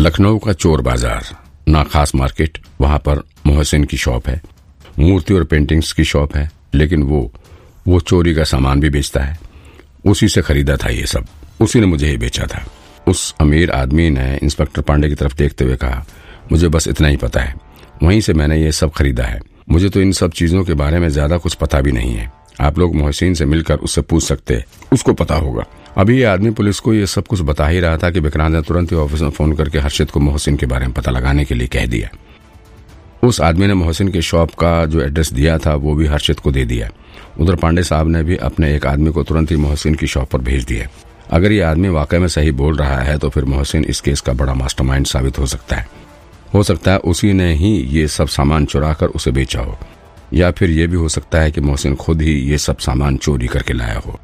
लखनऊ का चोर बाज़ार, ना खास मार्केट, वहाँ पर मोहसिन की शॉप है। मूर्ति और पेंटिंग्स की शॉप है, लेकिन वो वो चोरी का सामान भी बेचता है। उसी से खरीदा था ये सब। उसी ने मुझे ही बेचा था। उस अमीर आदमी ने इंस्पेक्टर पांडे की तरफ़ देखते हुए कहा, मुझे बस इतना ही पता है। वहीं से मैंने ये सब खरीदा है। मुझे तो इन सब चीज़ों के बारे में ज़्यादा कुछ पता भी नहीं है। आप लोग मोहसिन से मिलकर उससे पूछ सकते हैं। उसको पता होगा। अभी ये आदमी पुलिस को ये सब कुछ बता ही रहा था कि विक्रांत ने तुरंत ही ऑफ़िस में फ़ोन करके हर्षित को मोहसिन के बारे में पता लगाने के लिए कह दिया। उस आदमी ने मोहसिन के शॉप का जो एड्रेस दिया था, वो भी हर्षित को दे दिया। उधर पांडे साहब ने भी अपने एक आदमी को तुरंत ही मोहसिन की शॉप पर भेज दिया। अगर ये आदमी वाकई में सही बोल रहा है तो फिर मोहसिन इस केस का बड़ा मास्टरमाइंड साबित हो सकता है। हो सकता है उसी ने ही ये सब सामान चुरा कर उसे बेचा हो, या फिर ये भी हो सकता है कि मोहसिन खुद ही ये सब सामान चोरी करके लाया हो।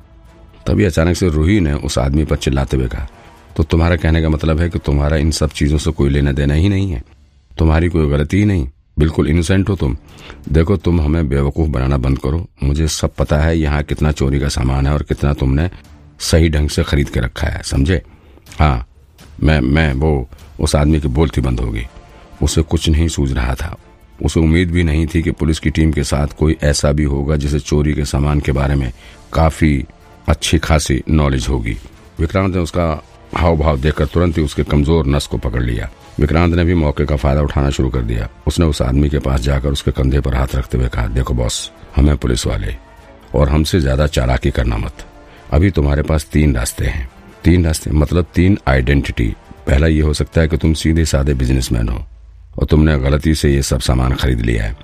तभी अचानक से रूही ने उस आदमी पर चिल्लाते हुए कहा तो तुम्हारा कहने का मतलब है कि तुम्हारा इन सब चीज़ों से कोई लेना देना ही नहीं है। तुम्हारी कोई गलती ही नहीं। बिल्कुल इनोसेंट हो तुम। देखो, तुम हमें बेवकूफ़ बनाना बंद करो। मुझे सब पता है यहाँ कितना चोरी का सामान है और कितना तुमने सही ढंग से खरीद के रखा है, समझे? हाँ मैं मैं, वो, उस आदमी की बोलती बंद हो गई उसे कुछ नहीं सूझ रहा था। उसे उम्मीद भी नहीं थी कि पुलिस की टीम के साथ कोई ऐसा भी होगा जिसे चोरी के सामान के बारे में काफ़ी अच्छी खासी नॉलेज होगी। विक्रांत ने उसका हाव भाव देखकर तुरंत ही उसके कमज़ोर नस को पकड़ लिया। विक्रांत ने भी मौके का फ़ायदा उठाना शुरू कर दिया। उसने उस आदमी के पास जाकर उसके कंधे पर हाथ रखते हुए कहा, देखो बॉस, हमें पुलिस वाले और हमसे ज़्यादा चालाकी करना मत। अभी तुम्हारे पास तीन रास्ते हैं। तीन रास्ते मतलब तीन आइडेंटिटी पहला ये हो सकता है कि तुम सीधे साधे बिजनेसमैन हो और तुमने गलती से ये सब सामान खरीद लिया है।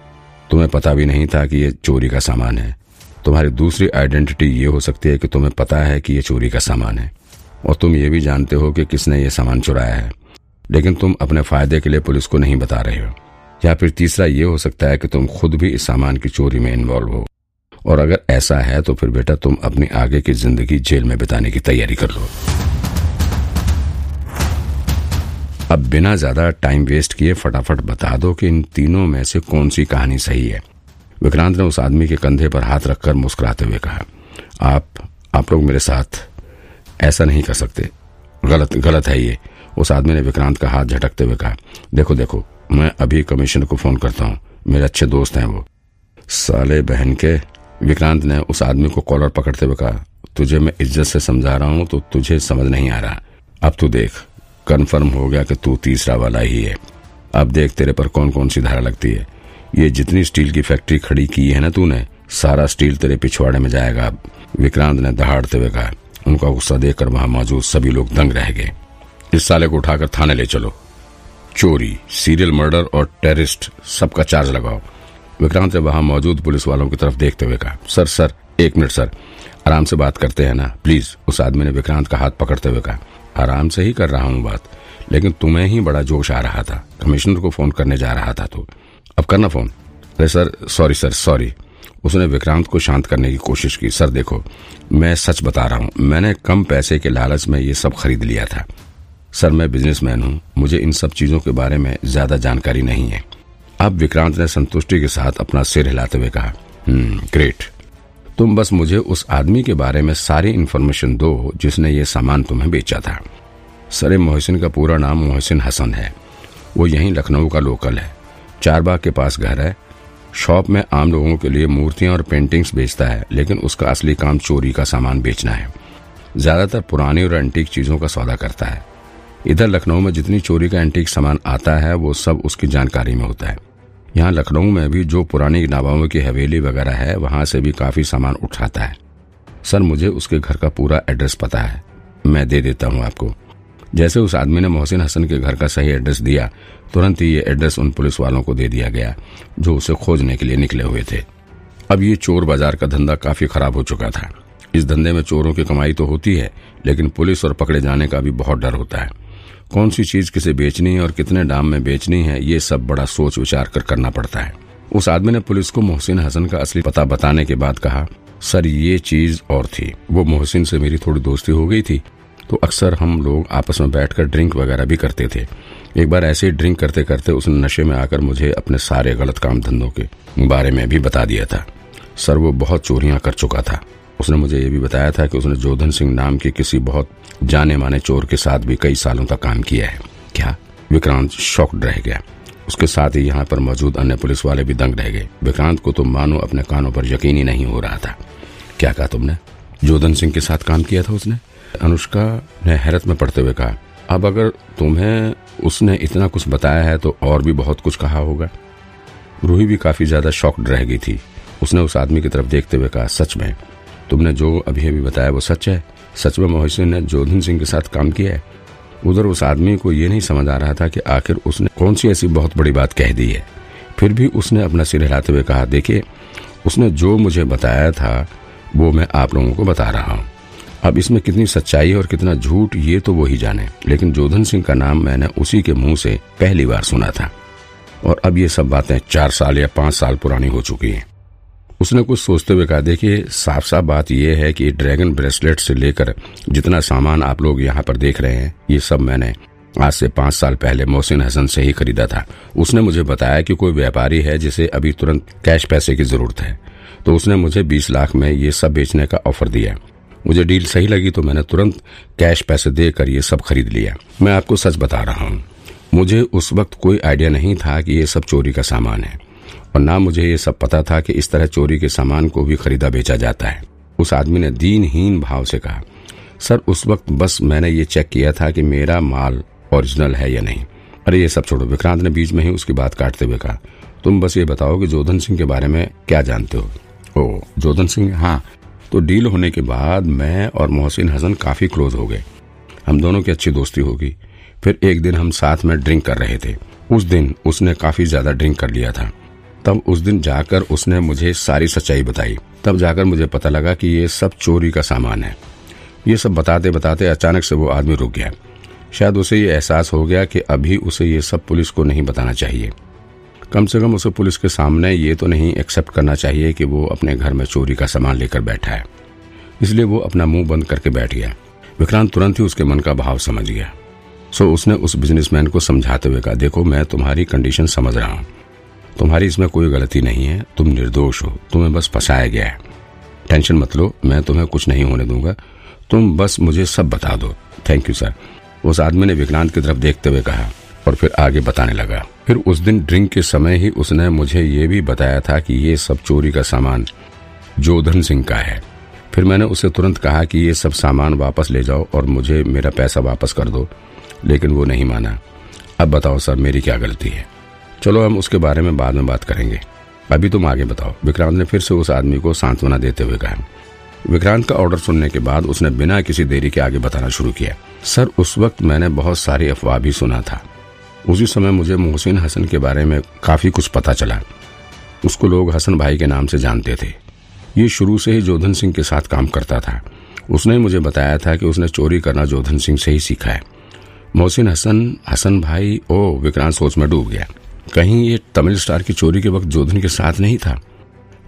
तुम्हें पता भी नहीं था कि ये चोरी का सामान है। तुम्हारी दूसरी आइडेंटिटी ये हो सकती है कि तुम्हें पता है कि ये चोरी का सामान है। और तुम ये भी जानते हो कि किसने ये सामान चुराया है। लेकिन तुम अपने फ़ायदे के लिए पुलिस को नहीं बता रहे हो। या फिर तीसरा ये हो सकता है कि तुम खुद भी इस सामान की चोरी में इन्वॉल्व हो। और अगर ऐसा है तो फिर बेटा तुम अपनी आगे की ज़िंदगी जेल में बिताने की तैयारी कर लो। अब बिना ज़्यादा टाइम वेस्ट किए फटाफट बता दो कि इन तीनों में से कौन सी कहानी सही है। विक्रांत ने उस आदमी के कंधे पर हाथ रखकर मुस्कुराते हुए कहा, आप आप लोग मेरे साथ ऐसा नहीं कर सकते। गलत गलत है ये। उस आदमी ने विक्रांत का हाथ झटकते हुए कहा, देखो देखो, मैं अभी कमिश्नर को फ़ोन करता हूँ। मेरे अच्छे दोस्त हैं वो। साले बहन के विक्रांत ने उस आदमी को कॉलर पकड़ते हुए कहा, तुझे मैं इज़्ज़त से समझा रहा हूँ तो तुझे समझ नहीं आ रहा। अब तू देख, कन्फर्म हो गया कि तू तीसरा वाला ही है। अब देख तेरे पर कौन कौन सी धारा लगती है। ये जितनी स्टील की फैक्ट्री खड़ी की है ना तूने, सारा स्टील तेरे पिछवाड़े में जाएगा। अब विक्रांत ने दहाड़ते हुए कहा, उनका गुस्सा देखकर वहाँ मौजूद सभी लोग दंग रह गए। इस साले को उठाकर थाने ले चलो। चोरी, सीरियल मर्डर और टेररिस्ट, सबका चार्ज लगाओ। विक्रांत ने वहाँ मौजूद पुलिस वालों की तरफ़ देखते हुए कहा, सर सर, एक मिनट, सर, आराम से बात करते हैं ना, प्लीज़। उस आदमी ने विक्रांत का हाथ पकड़ते हुए कहा, आराम से ही कर रहा हूँ बात, लेकिन तुम्हें ही बड़ा जोश आ रहा था। कमिश्नर को फ़ोन करने जा रहा था तो। अब करना फ़ोन। अरे सर सॉरी सर सॉरी उसने विक्रांत को शांत करने की कोशिश की। सर देखो, मैं सच बता रहा हूँ, मैंने कम पैसे के लालच में ये सब खरीद लिया था। सर, मैं बिजनेसमैन हूँ, मुझे इन सब चीज़ों के बारे में ज़्यादा जानकारी नहीं है। अब विक्रांत ने संतुष्टि के साथ अपना सिर हिलाते हुए कहा हम्म ग्रेट तुम बस मुझे उस आदमी के बारे में सारी इन्फॉर्मेशन दो जिसने ये सामान तुम्हें बेचा था। सरे मोहसिन का पूरा नाम मोहसिन हसन है। वो यहीं लखनऊ का लोकल है। चारबाग के पास घर है। शॉप में आम लोगों के लिए मूर्तियाँ और पेंटिंग्स बेचता है, लेकिन उसका असली काम चोरी का सामान बेचना है। ज़्यादातर पुरानी और एंटीक चीज़ों का सौदा करता है। इधर लखनऊ में जितनी चोरी का एंटीक सामान आता है, वो सब उसकी जानकारी में होता है। यहाँ लखनऊ में भी जो पुरानी नवाबों की हवेली वगैरह है, वहाँ से भी काफ़ी सामान उठाता है। सर, मुझे उसके घर का पूरा एड्रेस पता है। मैं दे देता हूँ आपको। जैसे उस आदमी ने मोहसिन हसन के घर का सही एड्रेस दिया, तुरंत ही ये एड्रेस उन पुलिस वालों को दे दिया गया, जो उसे खोजने के लिए निकले हुए थे। अब ये चोर बाज़ार का धंधा काफ़ी खराब हो चुका था। इस धंधे में चोरों की कमाई तो होती है, लेकिन पुलिस और पकड़े जाने का भी बहुत डर होता है। कौन सी चीज़ किसे बेचनी है और कितने दाम में बेचनी है, ये सब बड़ा सोच विचार कर करना पड़ता है। उस आदमी ने पुलिस को मोहसिन हसन का असली पता बताने के बाद कहा, सर, ये चीज़ और थी। वो मोहसिन से मेरी थोड़ी दोस्ती हो गई थी। तो अक्सर हम लोग आपस में बैठकर ड्रिंक वगैरह भी करते थे। एक बार ऐसे ही ड्रिंक करते करते उसने नशे में आकर मुझे अपने सारे गलत काम धंधों के बारे में भी बता दिया था। सर, वो बहुत चोरियाँ कर चुका था। उसने मुझे ये भी बताया था कि उसने जोधन सिंह नाम के किसी बहुत जाने माने चोर के साथ भी कई सालों तक काम किया है। क्या? विक्रांत शॉक्ड रह गया। उसके साथ ही यहाँ पर मौजूद अन्य पुलिस वाले भी दंग रह गए। विक्रांत को तो मानो अपने कानों पर यकीन ही नहीं हो रहा था। क्या कहा तुमने? जोधन सिंह के साथ काम किया था उसने? अनुष्का ने हैरत में पड़ते हुए कहा, अब अगर तुम्हें उसने इतना कुछ बताया है तो और भी बहुत कुछ कहा होगा। रूही भी काफ़ी ज़्यादा शॉक्ड रह गई थी। उसने उस आदमी की तरफ़ देखते हुए कहा, सच में, तुमने जो अभी अभी बताया वो सच है? सच में मोहसिन ने जोधन सिंह के साथ काम किया है? उधर उस आदमी को ये नहीं समझ आ रहा था कि आखिर उसने कौन सी ऐसी बहुत बड़ी बात कह दी है। फिर भी उसने अपना सिर हिलाते हुए कहा, देखिए, उसने जो मुझे बताया था, वो मैं आप लोगों को बता रहा हूँ। अब इसमें कितनी सच्चाई और कितना झूठ, ये तो वो ही जाने। लेकिन जोधन सिंह का नाम मैंने उसी के मुँह से पहली बार सुना था। और अब ये सब बातें चार साल या पाँच साल पुरानी हो चुकी हैं। उसने कुछ सोचते हुए कहा, देखिए साफ़ साफ़ बात यह है कि ड्रैगन ब्रेसलेट से लेकर जितना सामान आप लोग यहाँ पर देख रहे हैं, ये सब मैंने आज से पाँच साल पहले मोहसिन हसन से ही खरीदा था। उसने मुझे बताया कि कोई व्यापारी है जिसे अभी तुरंत कैश पैसे की ज़रूरत है। तो उसने मुझे बीस लाख में ये सब बेचने का ऑफ़र दिया। मुझे डील सही लगी तो मैंने तुरंत कैश पैसे देकर ये सब खरीद लिया। मैं आपको सच बता रहा हूँ, मुझे उस वक्त कोई आइडिया नहीं था कि ये सब चोरी का सामान है, और ना मुझे ये सब पता था कि इस तरह चोरी के सामान को भी खरीदा बेचा जाता है। उस आदमी ने दीनहीन भाव से कहा, सर, उस वक्त बस मैंने ये चेक किया था कि मेरा माल ओरिजिनल है या नहीं। अरे, ये सब छोड़ो। विक्रांत ने बीच में ही उसकी बात काटते हुए कहा, तुम बस ये बताओ कि जोधन सिंह के बारे में क्या जानते हो? ओ जोधन सिंह? हाँ तो डील होने के बाद मैं और मोहसिन हसन काफ़ी क्लोज हो गए। हम दोनों की अच्छी दोस्ती होगी। फिर एक दिन हम साथ में ड्रिंक कर रहे थे। उस दिन उसने काफ़ी ज़्यादा ड्रिंक कर लिया था। तब उस दिन जाकर उसने मुझे सारी सच्चाई बताई। तब जाकर मुझे पता लगा कि ये सब चोरी का सामान है। ये सब बताते बताते अचानक से वो आदमी रुक गया। शायद उसे ये एहसास हो गया कि अभी उसे ये सब पुलिस को नहीं बताना चाहिए। कम से कम उसे पुलिस के सामने ये तो नहीं एक्सेप्ट करना चाहिए कि वो अपने घर में चोरी का सामान लेकर बैठा है। इसलिए वो अपना मुँह बंद करके बैठ गया। विक्रांत तुरंत ही उसके मन का भाव समझ गया। सो उसने उस बिजनेसमैन को समझाते हुए कहा, देखो, मैं तुम्हारी कंडीशन समझ रहा हूँ। तुम्हारी इसमें कोई गलती नहीं है। तुम निर्दोष हो। तुम्हें बस फंसाया गया है। टेंशन मत लो। मैं तुम्हें कुछ नहीं होने दूँगा। तुम बस मुझे सब बता दो। थैंक यू सर उस आदमी ने विक्रांत की तरफ़ देखते हुए कहा और फिर आगे बताने लगा। फिर उस दिन ड्रिंक के समय ही उसने मुझे ये भी बताया था कि ये सब चोरी का सामान जोधन सिंह का है। फिर मैंने उसे तुरंत कहा कि ये सब सामान वापस ले जाओ और मुझे मेरा पैसा वापस कर दो, लेकिन वो नहीं माना। अब बताओ सर, मेरी क्या गलती है? चलो हम उसके बारे में बाद में बात करेंगे। अभी तुम आगे बताओ। विक्रांत ने फिर से उस आदमी को सांत्वना देते हुए कहा। विक्रांत का ऑर्डर सुनने के बाद उसने बिना किसी देरी के आगे बताना शुरू किया। सर, उस वक्त मैंने बहुत सारी अफवाह भी सुना था। उसी समय मुझे मोहसिन हसन के बारे में काफ़ी कुछ पता चला। उसको लोग हसन भाई के नाम से जानते थे। ये शुरू से ही जोधन सिंह के साथ काम करता था। उसने मुझे बताया था कि उसने चोरी करना जोधन सिंह से ही सीखा है। मोहसिन हसन हसन भाई ओ विक्रांत सोच में डूब गया। कहीं ये तमिल स्टार की चोरी के वक्त जोधन के साथ नहीं था?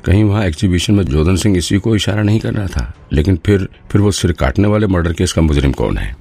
कहीं वहाँ एग्जीबिशन में जोधन सिंह इसी को इशारा नहीं कर रहा था? लेकिन फिर फिर वो सिर काटने वाले मर्डर केस का मुजरिम कौन है?